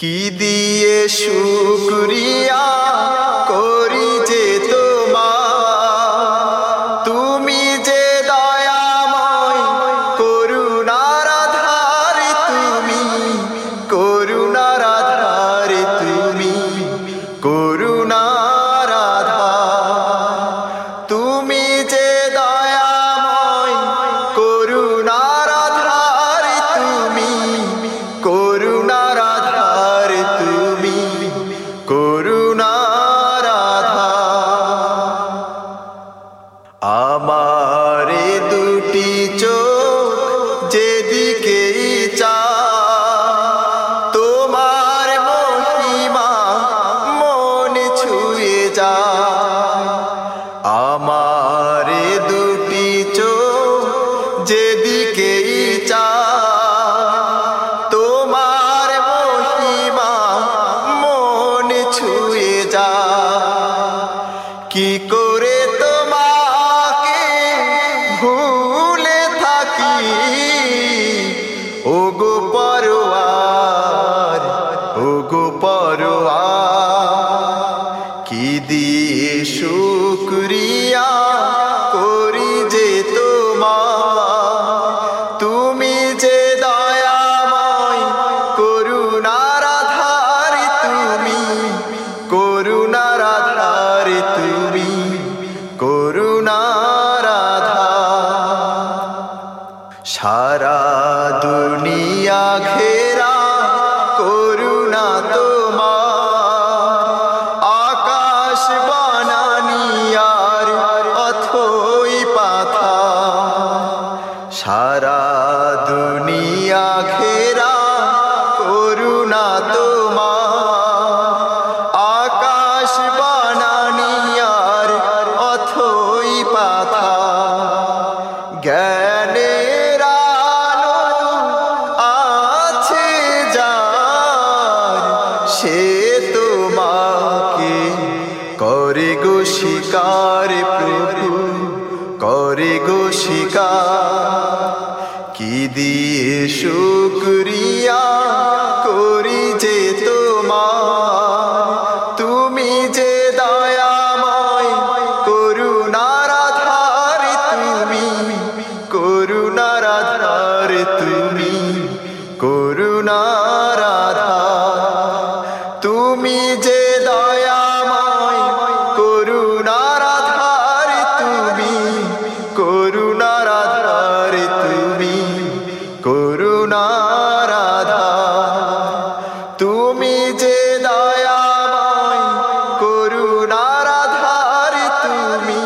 কি দিয়ে শুক্রিয়া করি আমারে দুটি চোখ যেদিকেই চা, তোমার মহিমা মন ছুঁয়ে যা। আমারে দুটি চোখ যেদিকেই চা, তোমার মহিমা মন ছুঁয়ে যা। কি শুক্রিয়া করি যে তোমার তুমি যে দয়াময় করুণার আধার তুমি, করুণার আধার তুমি, করুণার আধার। সারা দুনিয়া ঘেরা করুণা তোমার ঘেরা করুণা তোমার। আকাশ বানানিয়ার অথই পাথা জ্ঞানের আলো আছে যার, সে তোমাকে করে গো শিকার প্রভু, করে গো শিকার। দিয়ে শুক্রিয়া করি যে তোমার তুমি যে দয়াময় করুণারাধার তুমি করুণারাধার তুমি করুণারাধা তুমি যে দয়াময় করুণারাধার তুমি করুণারাধা me